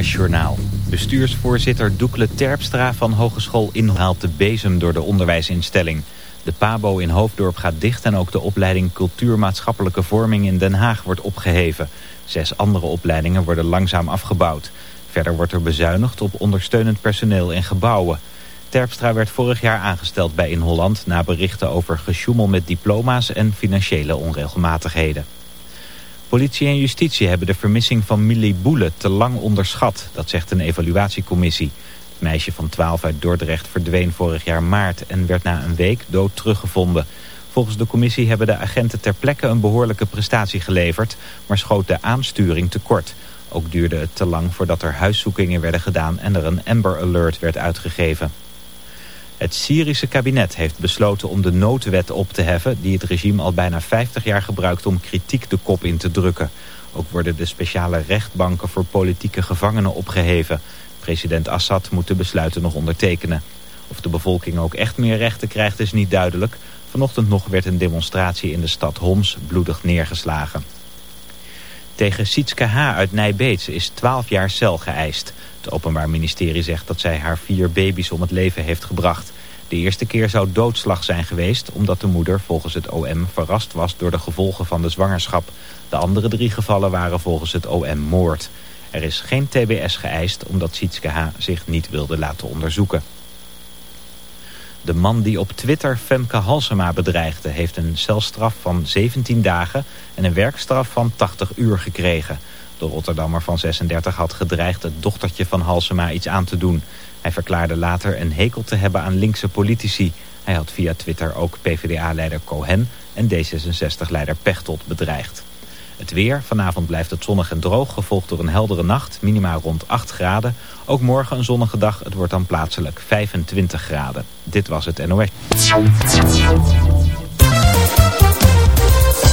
Journaal. Bestuursvoorzitter Doekle Terpstra van Hogeschool Inhoud haalt de bezem door de onderwijsinstelling. De PABO in Hoofddorp gaat dicht en ook de opleiding Cultuurmaatschappelijke Vorming in Den Haag wordt opgeheven. Zes andere opleidingen worden langzaam afgebouwd. Verder wordt er bezuinigd op ondersteunend personeel in gebouwen. Terpstra werd vorig jaar aangesteld bij In Holland na berichten over gesjoemel met diploma's en financiële onregelmatigheden. Politie en justitie hebben de vermissing van Millie Boele te lang onderschat. Dat zegt een evaluatiecommissie. Het meisje van 12 uit Dordrecht verdween vorig jaar maart en werd na een week dood teruggevonden. Volgens de commissie hebben de agenten ter plekke een behoorlijke prestatie geleverd, maar schoot de aansturing tekort. Ook duurde het te lang voordat er huiszoekingen werden gedaan en er een Amber Alert werd uitgegeven. Het Syrische kabinet heeft besloten om de noodwet op te heffen... die het regime al bijna 50 jaar gebruikt om kritiek de kop in te drukken. Ook worden de speciale rechtbanken voor politieke gevangenen opgeheven. President Assad moet de besluiten nog ondertekenen. Of de bevolking ook echt meer rechten krijgt is niet duidelijk. Vanochtend nog werd een demonstratie in de stad Homs bloedig neergeslagen. Tegen Sietske H. uit Nijbeets is 12 jaar cel geëist. Het Openbaar Ministerie zegt dat zij haar vier baby's om het leven heeft gebracht. De eerste keer zou doodslag zijn geweest omdat de moeder volgens het OM verrast was door de gevolgen van de zwangerschap. De andere drie gevallen waren volgens het OM moord. Er is geen TBS geëist omdat Sietske H. zich niet wilde laten onderzoeken. De man die op Twitter Femke Halsema bedreigde... heeft een celstraf van 17 dagen en een werkstraf van 80 uur gekregen. De Rotterdammer van 36 had gedreigd het dochtertje van Halsema iets aan te doen. Hij verklaarde later een hekel te hebben aan linkse politici. Hij had via Twitter ook PvdA-leider Cohen en D66-leider Pechtold bedreigd. Het weer, vanavond blijft het zonnig en droog, gevolgd door een heldere nacht, minimaal rond 8 graden. Ook morgen een zonnige dag, het wordt dan plaatselijk 25 graden. Dit was het NOS.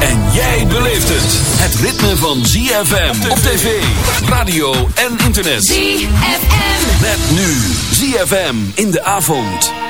En jij beleeft het. Het ritme van ZFM op tv, radio en internet. ZFM. Met nu ZFM in de avond.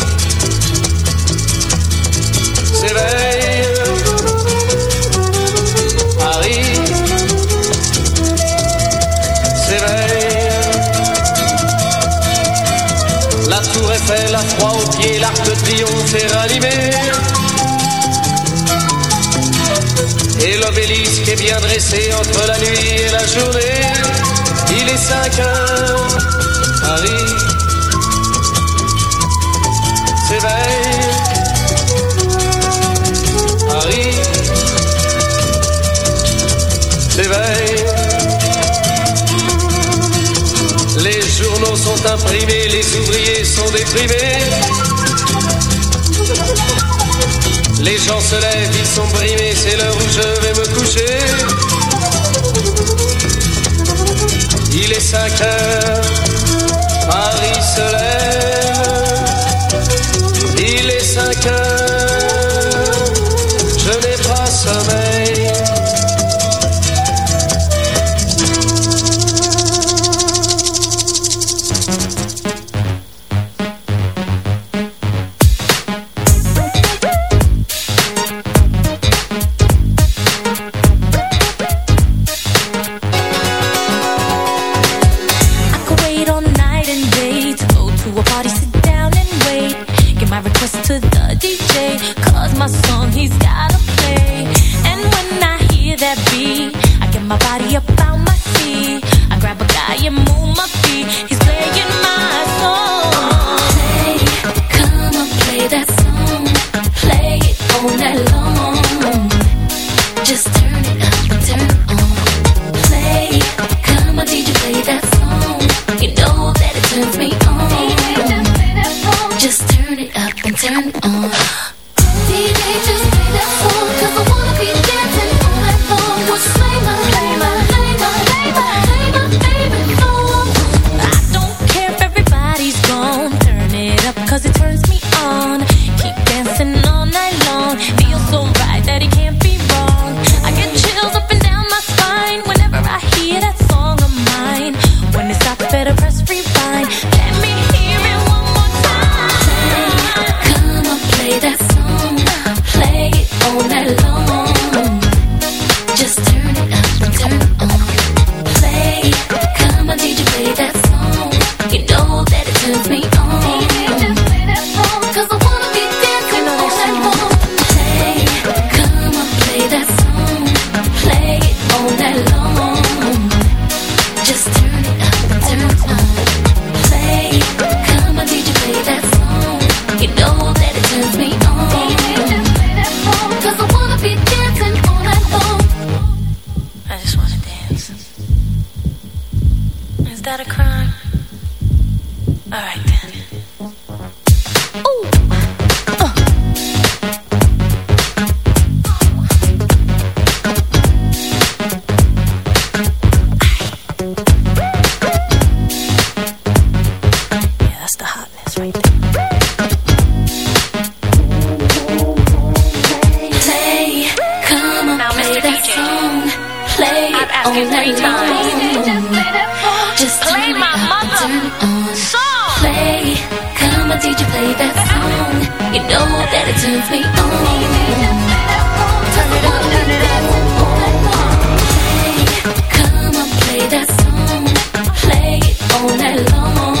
est bien dressé entre la nuit et la journée. Il est 5 heures, Paris s'éveille. Paris s'éveille. Les journaux sont imprimés, les ouvriers sont déprimés. Les gens se lèvent, ils sont brimés, c'est l'heure où je vais me coucher. Il est 5 heures, Paris se lève. Il est 5 heures, play that song, you know that it turns me on. Turn it up, turn it up. Hey, come on, play that song, play it all night long.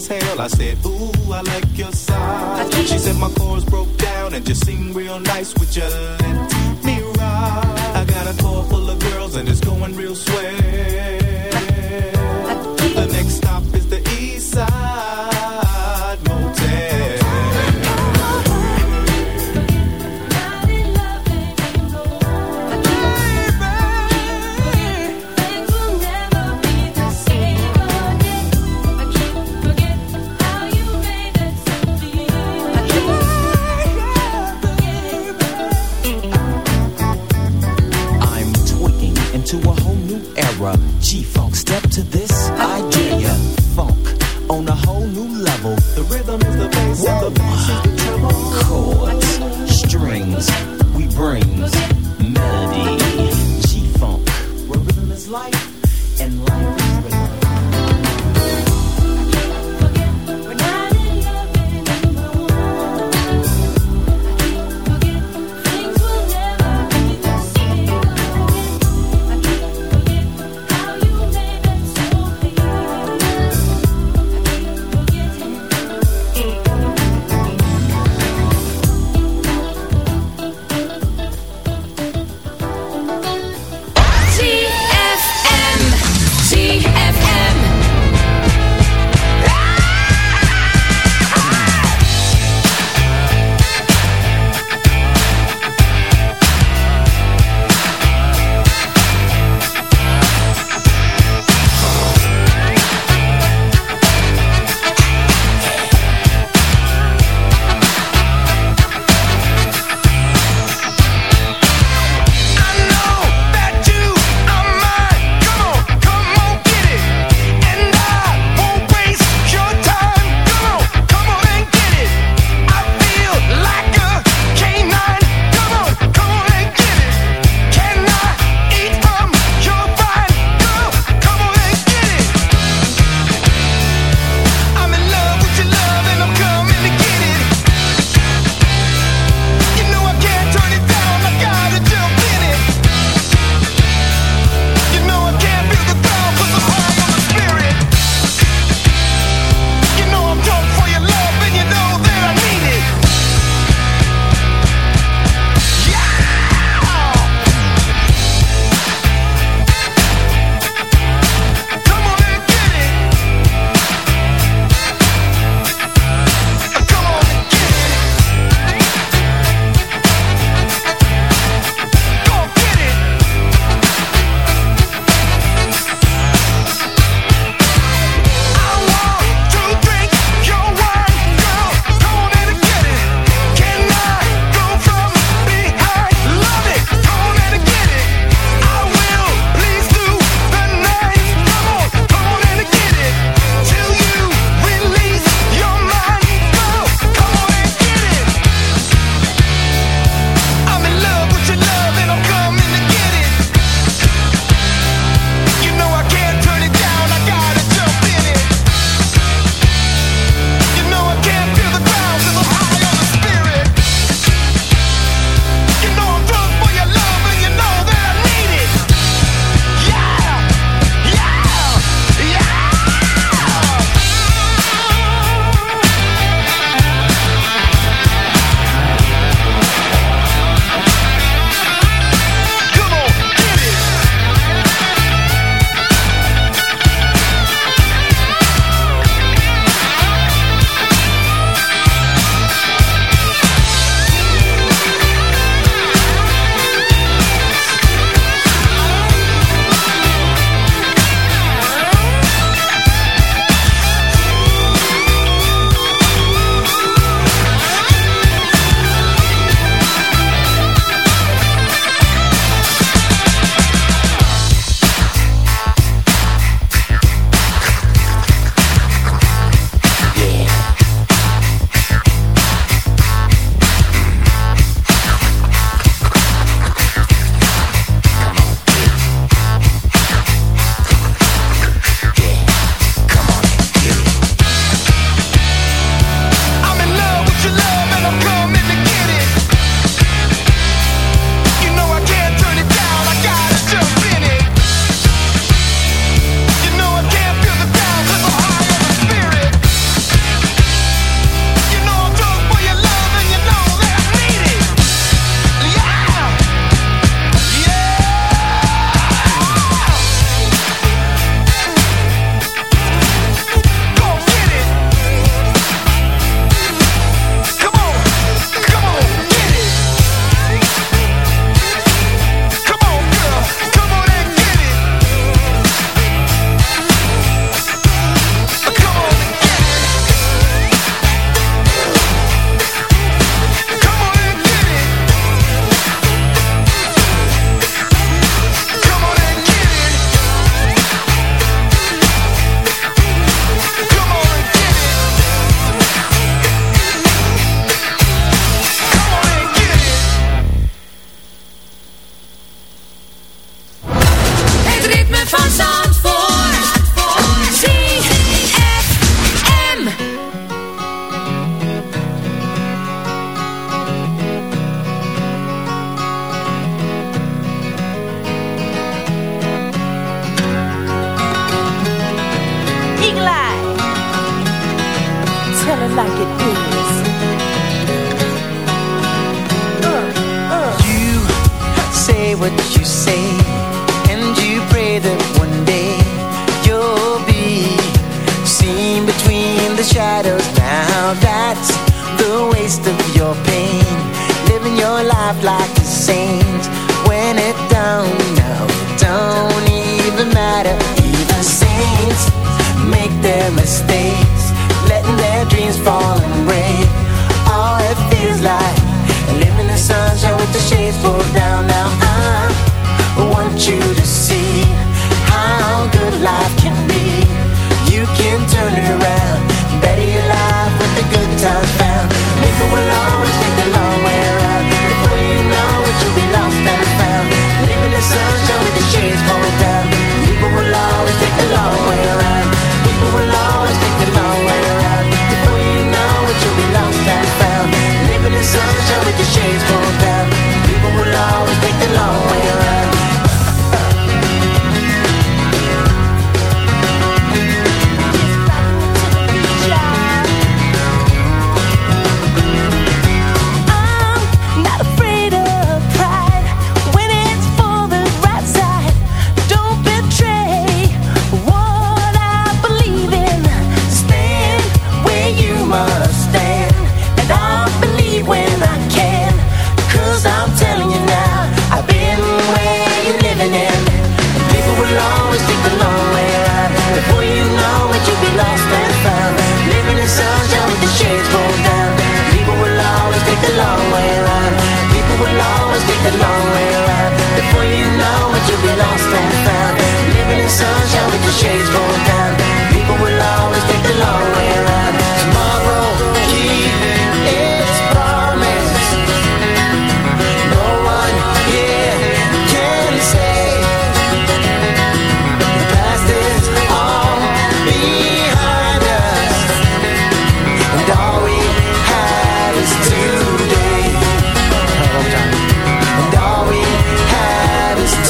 as hell. I said, ooh, I like your size. She said my chords broke down and just sing real nice. Would you let me ride? I got a car full of girls and it's going real swell.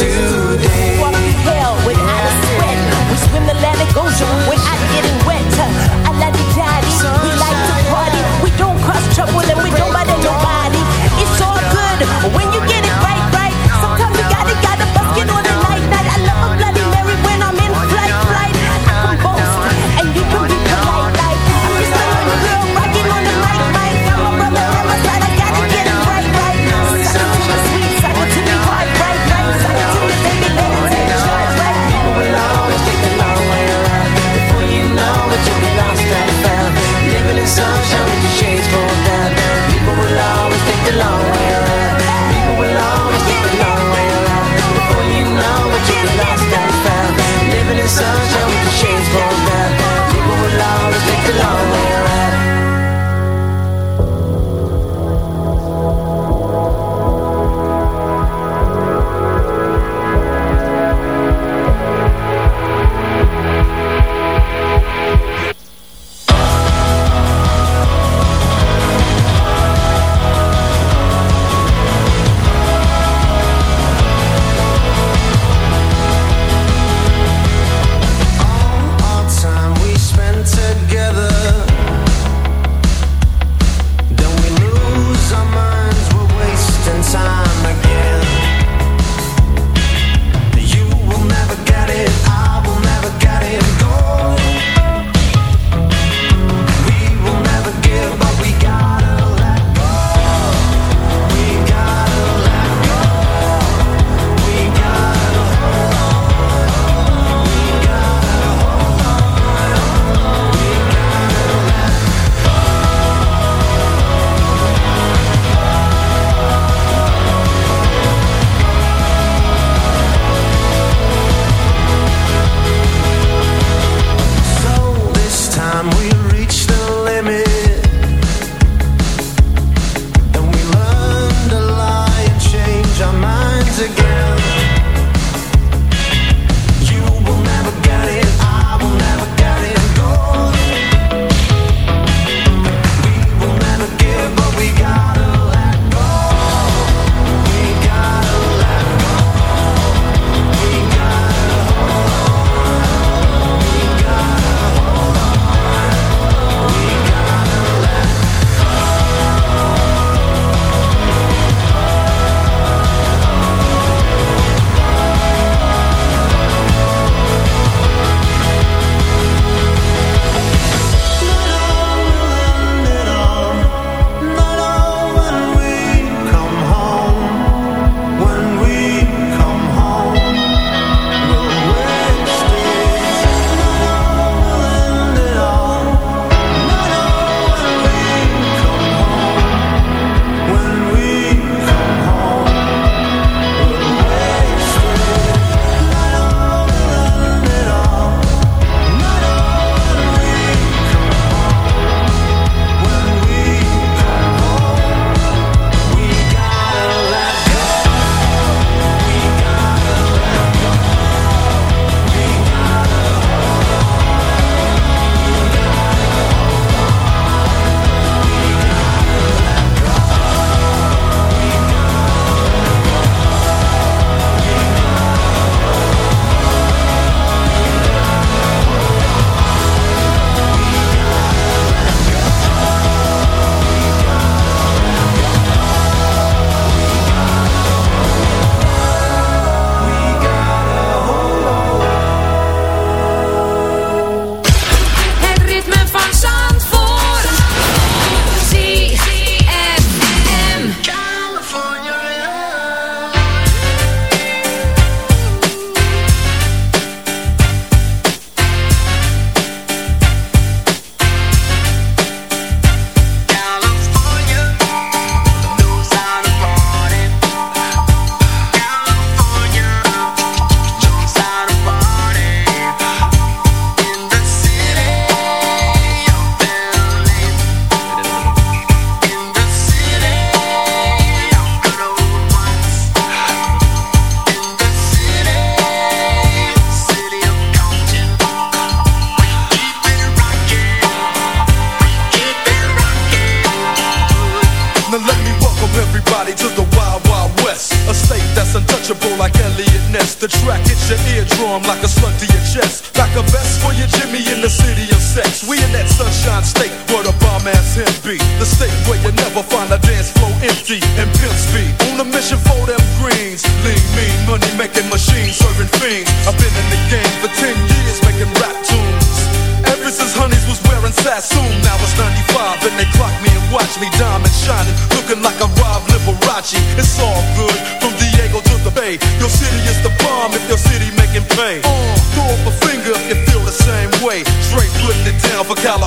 to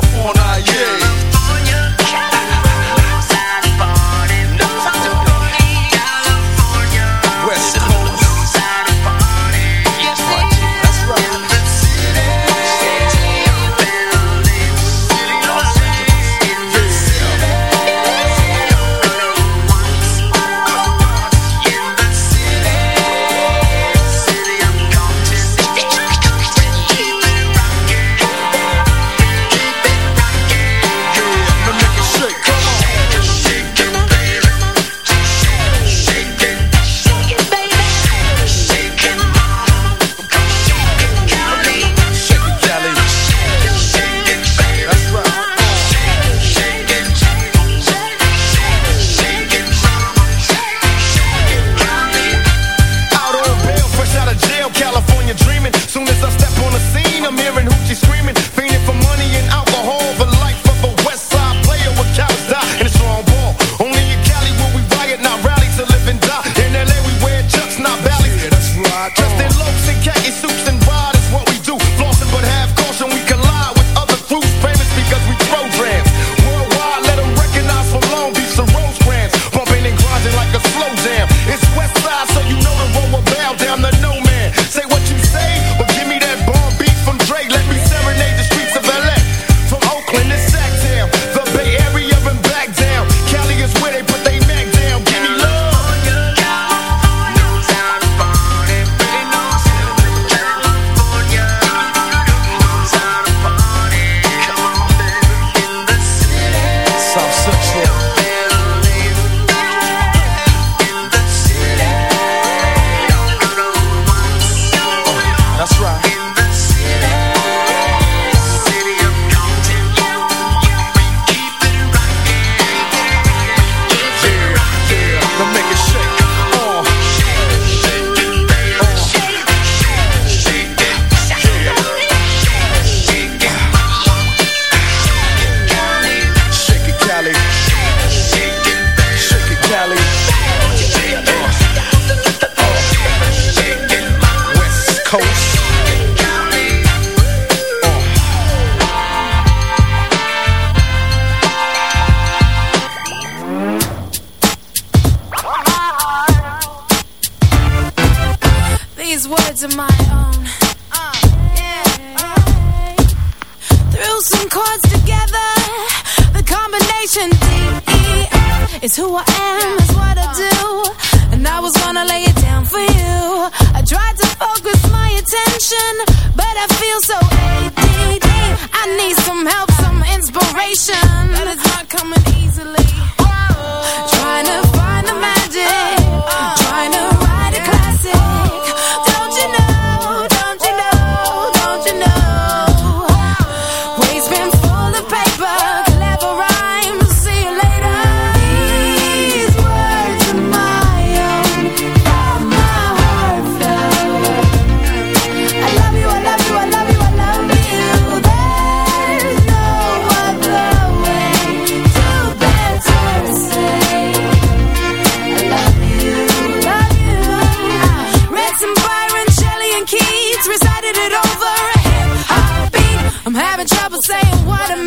California, yeah.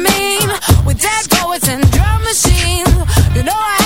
mean with dead poets and drum machines. You know I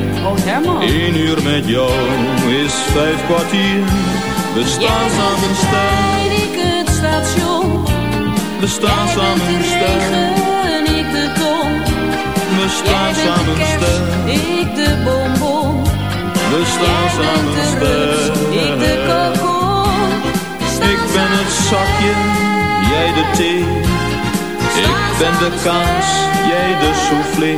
Oh Herman. Eén uur met jou is vijf kwartier. We staan samen sterk. ik het station. We staan samen sterk. ik de ton. We staan samen sterk. ik de bonbon. We staan samen sterk. ik de kokon. Ik ben het zakje, jij de thee. Ik ben de kaas, jij de soufflé.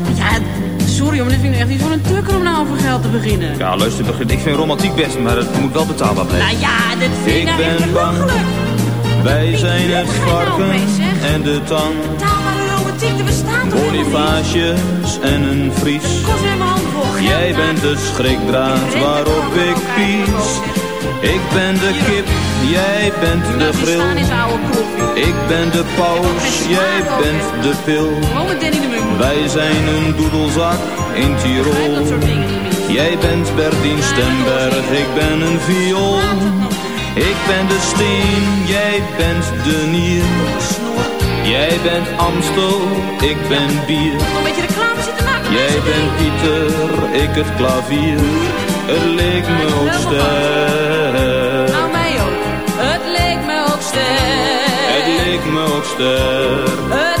Sorry, maar dit vind ik echt niet voor een tukker om nou over geld te beginnen. Ja, luister, begin. ik vind romantiek best, maar het moet wel betaalbaar blijven. Nou ja, dit vind ik Ik nou ben bang. belachelijk. Wij zijn het nou varken en de tang. Betaalbare romantiek, er bestaat toch en een vries. Kost weer mijn hand vol Jij bent het schrikdraad waarop ik pies. Ik ben de kip, jij bent de grill. Ik ben de paus, jij bent de pil. De. Wij zijn een doedelzak in Tirol. Jij bent Bertien Stemberg, ik ben een viool. Ik ben de steen, jij bent de nier. Jij bent Amstel, ik ben bier. Jij bent Pieter, ik het klavier. Het leek me ook sterk. Nou, mij ook. Het leek me ook sterk. Het leek me ook sterk.